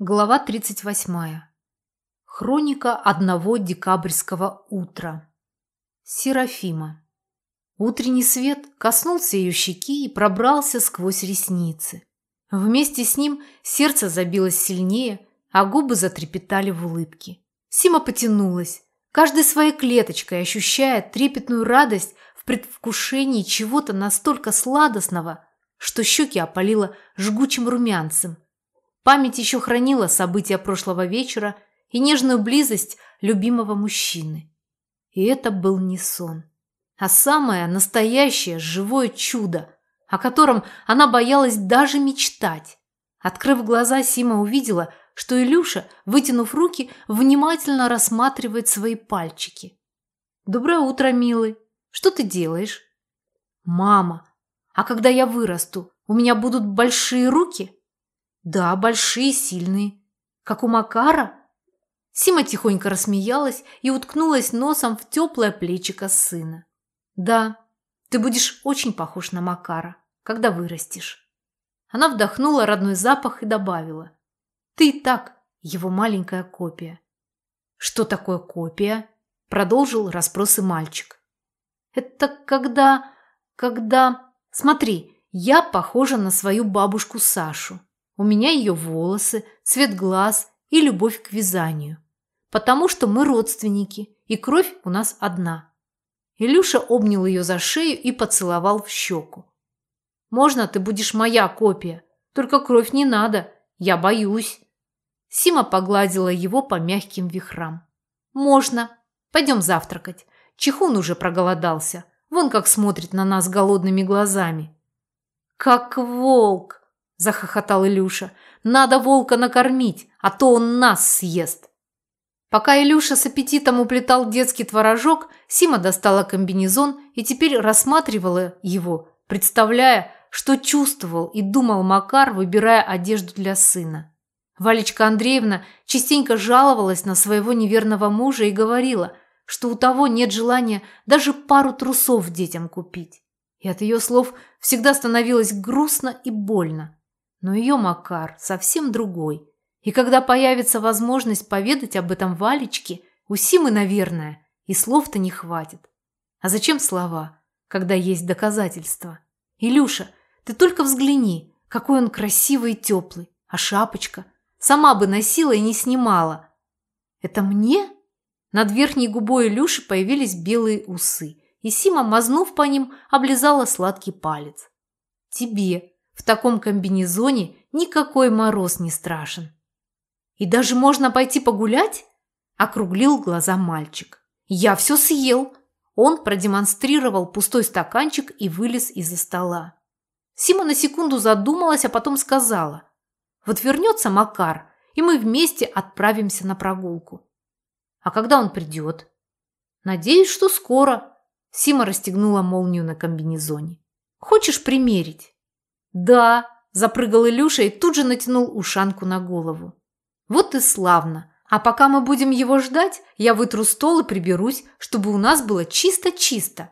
Глава 38. Хроника одного декабрьского утра. Серафима. Утренний свет коснулся ее щеки и пробрался сквозь ресницы. Вместе с ним сердце забилось сильнее, а губы затрепетали в улыбке. Сима потянулась, каждой своей клеточкой ощущая трепетную радость в предвкушении чего-то настолько сладостного, что щеки опалило жгучим румянцем – Память еще хранила события прошлого вечера и нежную близость любимого мужчины. И это был не сон, а самое настоящее живое чудо, о котором она боялась даже мечтать. Открыв глаза, Сима увидела, что Илюша, вытянув руки, внимательно рассматривает свои пальчики. «Доброе утро, милый. Что ты делаешь?» «Мама, а когда я вырасту, у меня будут большие руки?» Да, большие, сильные. Как у Макара? Сима тихонько рассмеялась и уткнулась носом в теплое плечико сына. Да, ты будешь очень похож на Макара, когда вырастешь. Она вдохнула родной запах и добавила. Ты и так его маленькая копия. Что такое копия? Продолжил расспросы мальчик. Это когда... когда... Смотри, я похожа на свою бабушку Сашу. У меня ее волосы, цвет глаз и любовь к вязанию. Потому что мы родственники, и кровь у нас одна. Илюша обнял ее за шею и поцеловал в щеку. «Можно ты будешь моя копия? Только кровь не надо, я боюсь». Сима погладила его по мягким вихрам. «Можно. Пойдем завтракать. Чихун уже проголодался. Вон как смотрит на нас голодными глазами». «Как волк!» Захохотал Илюша. Надо волка накормить, а то он нас съест. Пока Илюша с аппетитом уплетал детский творожок, Сима достала комбинезон и теперь рассматривала его, представляя, что чувствовал и думал Макар, выбирая одежду для сына. Валечка Андреевна частенько жаловалась на своего неверного мужа и говорила, что у того нет желания даже пару трусов детям купить. И от ее слов всегда становилось грустно и больно. Но ее Макар совсем другой. И когда появится возможность поведать об этом Валечке, у Симы, наверное, и слов-то не хватит. А зачем слова, когда есть доказательства? Илюша, ты только взгляни, какой он красивый и теплый. А шапочка? Сама бы носила и не снимала. Это мне? Над верхней губой Илюши появились белые усы, и Сима, мазнув по ним, облизала сладкий палец. Тебе, в таком комбинезоне никакой мороз не страшен. И даже можно пойти погулять? Округлил глаза мальчик. Я все съел. Он продемонстрировал пустой стаканчик и вылез из-за стола. Сима на секунду задумалась, а потом сказала. Вот вернется Макар, и мы вместе отправимся на прогулку. А когда он придет? Надеюсь, что скоро. Сима расстегнула молнию на комбинезоне. Хочешь примерить? «Да», – запрыгал Илюша и тут же натянул ушанку на голову. «Вот и славно. А пока мы будем его ждать, я вытру стол и приберусь, чтобы у нас было чисто-чисто».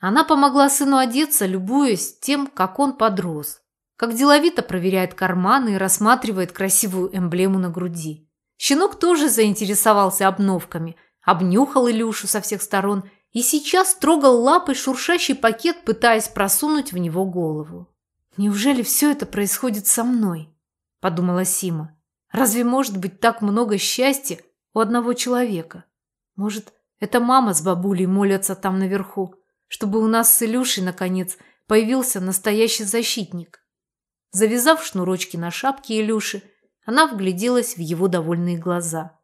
Она помогла сыну одеться, любуясь тем, как он подрос. Как деловито проверяет карманы и рассматривает красивую эмблему на груди. Щенок тоже заинтересовался обновками, обнюхал Илюшу со всех сторон и сейчас трогал лапой шуршащий пакет, пытаясь просунуть в него голову. «Неужели все это происходит со мной?» – подумала Сима. «Разве может быть так много счастья у одного человека? Может, это мама с бабулей молятся там наверху, чтобы у нас с Илюшей, наконец, появился настоящий защитник?» Завязав шнурочки на шапке Илюши, она вгляделась в его довольные глаза.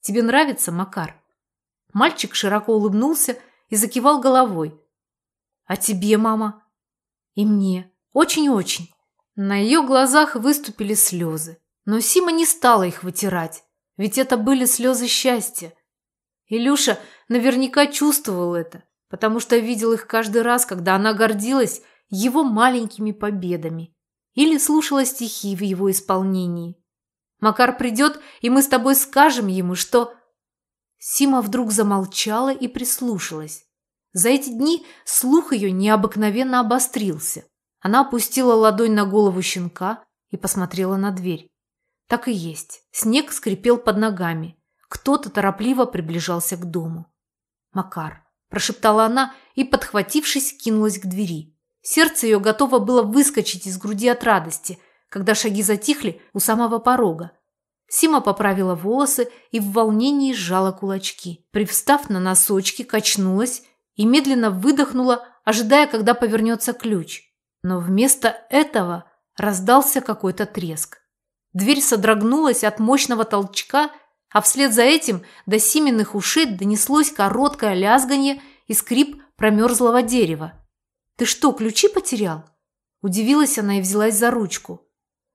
«Тебе нравится, Макар?» Мальчик широко улыбнулся и закивал головой. «А тебе, мама?» «И мне. Очень-очень. На ее глазах выступили слезы. Но Сима не стала их вытирать, ведь это были слезы счастья. Илюша наверняка чувствовал это, потому что видел их каждый раз, когда она гордилась его маленькими победами или слушала стихи в его исполнении. Макар придет, и мы с тобой скажем ему, что... Сима вдруг замолчала и прислушалась. За эти дни слух ее необыкновенно обострился. Она опустила ладонь на голову щенка и посмотрела на дверь. Так и есть. Снег скрипел под ногами. Кто-то торопливо приближался к дому. «Макар», – прошептала она и, подхватившись, кинулась к двери. Сердце ее готово было выскочить из груди от радости, когда шаги затихли у самого порога. Сима поправила волосы и в волнении сжала кулачки. Привстав на носочки, качнулась и медленно выдохнула, ожидая, когда повернется ключ. Но вместо этого раздался какой-то треск. Дверь содрогнулась от мощного толчка, а вслед за этим до Сименных ушей донеслось короткое лязганье и скрип промерзлого дерева. «Ты что, ключи потерял?» Удивилась она и взялась за ручку.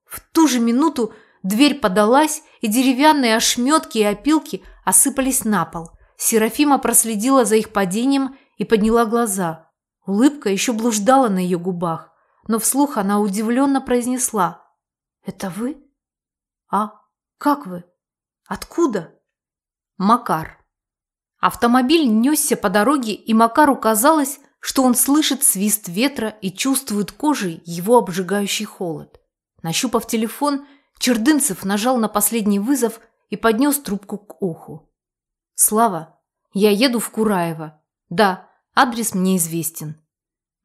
В ту же минуту дверь подалась, и деревянные ошметки и опилки осыпались на пол. Серафима проследила за их падением и подняла глаза. Улыбка еще блуждала на ее губах, но вслух она удивленно произнесла. «Это вы?» «А? Как вы? Откуда?» Макар. Автомобиль несся по дороге, и Макару казалось, что он слышит свист ветра и чувствует кожей его обжигающий холод. Нащупав телефон, Чердынцев нажал на последний вызов и поднес трубку к уху. «Слава, я еду в Кураево. Да, адрес мне известен».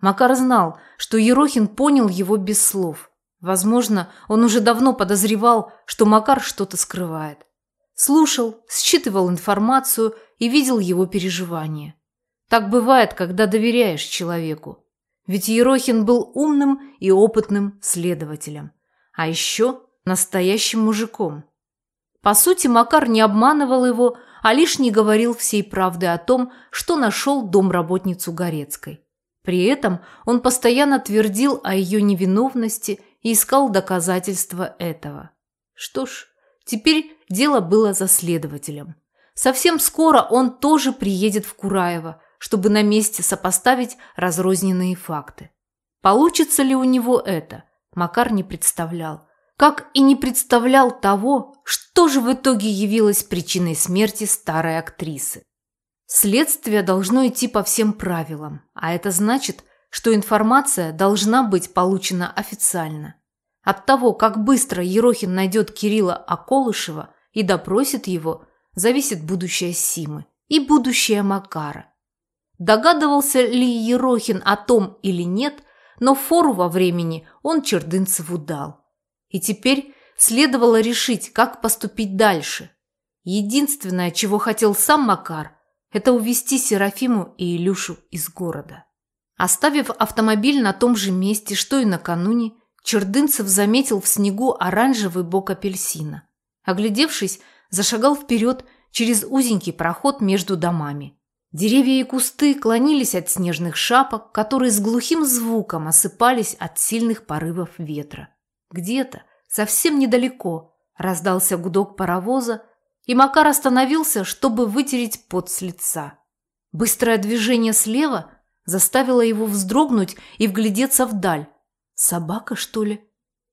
Макар знал, что Ерохин понял его без слов. Возможно, он уже давно подозревал, что Макар что-то скрывает. Слушал, считывал информацию и видел его переживания. Так бывает, когда доверяешь человеку. Ведь Ерохин был умным и опытным следователем. А еще настоящим мужиком. По сути, Макар не обманывал его, а лишь не говорил всей правды о том, что нашел домработницу Горецкой. При этом он постоянно твердил о ее невиновности и искал доказательства этого. Что ж, теперь дело было за следователем. Совсем скоро он тоже приедет в Кураево, чтобы на месте сопоставить разрозненные факты. Получится ли у него это, Макар не представлял. Как и не представлял того, что же в итоге явилось причиной смерти старой актрисы. Следствие должно идти по всем правилам, а это значит, что информация должна быть получена официально. От того, как быстро Ерохин найдет Кирилла Аколышева и допросит его, зависит будущее Симы и будущее Макара. Догадывался ли Ерохин о том или нет, но фору во времени он Чердынцеву дал. И теперь следовало решить, как поступить дальше. Единственное, чего хотел сам Макар, это увести Серафиму и Илюшу из города. Оставив автомобиль на том же месте, что и накануне, Чердынцев заметил в снегу оранжевый бок апельсина. Оглядевшись, зашагал вперед через узенький проход между домами. Деревья и кусты клонились от снежных шапок, которые с глухим звуком осыпались от сильных порывов ветра. Где-то, совсем недалеко, раздался гудок паровоза, и Макар остановился, чтобы вытереть пот с лица. Быстрое движение слева заставило его вздрогнуть и вглядеться вдаль. «Собака, что ли?»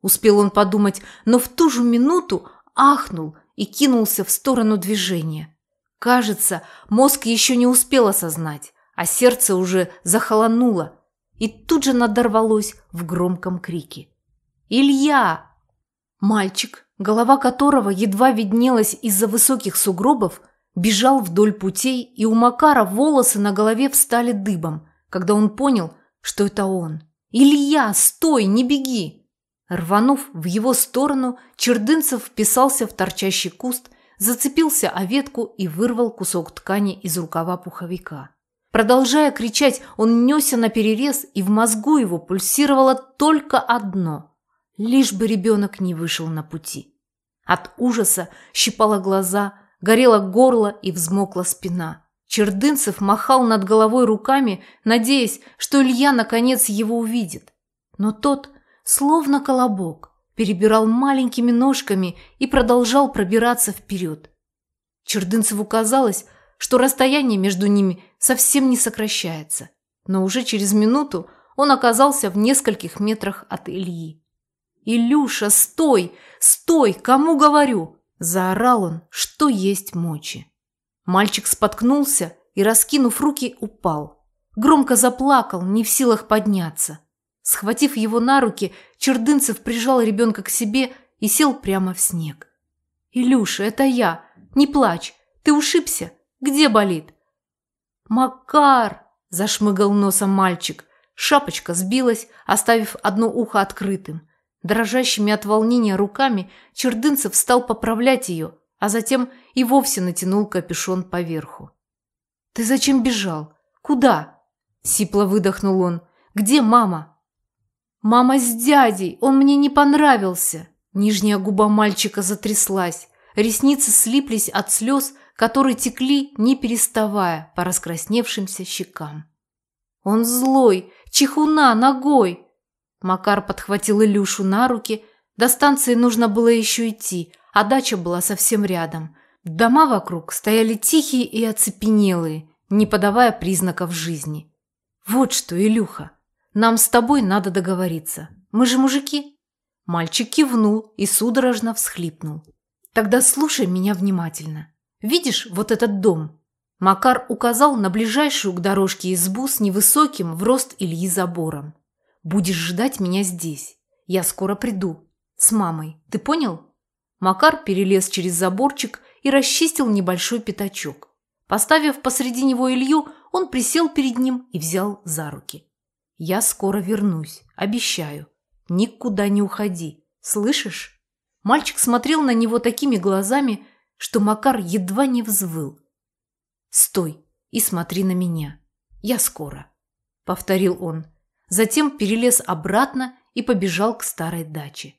Успел он подумать, но в ту же минуту ахнул и кинулся в сторону движения. Кажется, мозг еще не успел осознать, а сердце уже захолонуло и тут же надорвалось в громком крике. «Илья!» Мальчик, голова которого едва виднелась из-за высоких сугробов, бежал вдоль путей, и у Макара волосы на голове встали дыбом, когда он понял, что это он. «Илья, стой, не беги!» Рванув в его сторону, Чердынцев вписался в торчащий куст зацепился о ветку и вырвал кусок ткани из рукава пуховика. Продолжая кричать, он несся на перерез, и в мозгу его пульсировало только одно – лишь бы ребенок не вышел на пути. От ужаса щипало глаза, горело горло и взмокла спина. Чердынцев махал над головой руками, надеясь, что Илья наконец его увидит. Но тот, словно колобок, перебирал маленькими ножками и продолжал пробираться вперед. Чердынцеву казалось, что расстояние между ними совсем не сокращается, но уже через минуту он оказался в нескольких метрах от Ильи. «Илюша, стой! Стой! Кому говорю?» – заорал он, что есть мочи. Мальчик споткнулся и, раскинув руки, упал. Громко заплакал, не в силах подняться. Схватив его на руки, Чердынцев прижал ребенка к себе и сел прямо в снег. «Илюша, это я! Не плачь! Ты ушибся? Где болит?» «Макар!» – зашмыгал носом мальчик. Шапочка сбилась, оставив одно ухо открытым. Дрожащими от волнения руками Чердынцев стал поправлять ее, а затем и вовсе натянул капюшон поверху. «Ты зачем бежал? Куда?» – сипло выдохнул он. «Где мама?» «Мама с дядей! Он мне не понравился!» Нижняя губа мальчика затряслась. Ресницы слиплись от слез, которые текли, не переставая, по раскрасневшимся щекам. «Он злой! Чехуна ногой!» Макар подхватил Илюшу на руки. До станции нужно было еще идти, а дача была совсем рядом. Дома вокруг стояли тихие и оцепенелые, не подавая признаков жизни. «Вот что, Илюха, нам с тобой надо договориться. Мы же мужики». Мальчик кивнул и судорожно всхлипнул. «Тогда слушай меня внимательно. Видишь вот этот дом?» Макар указал на ближайшую к дорожке избу с невысоким в рост Ильи забором. «Будешь ждать меня здесь. Я скоро приду. С мамой. Ты понял?» Макар перелез через заборчик и расчистил небольшой пятачок. Поставив посреди него Илью, он присел перед ним и взял за руки. «Я скоро вернусь, обещаю. Никуда не уходи. Слышишь?» Мальчик смотрел на него такими глазами, что Макар едва не взвыл. «Стой и смотри на меня. Я скоро», — повторил он. Затем перелез обратно и побежал к старой даче.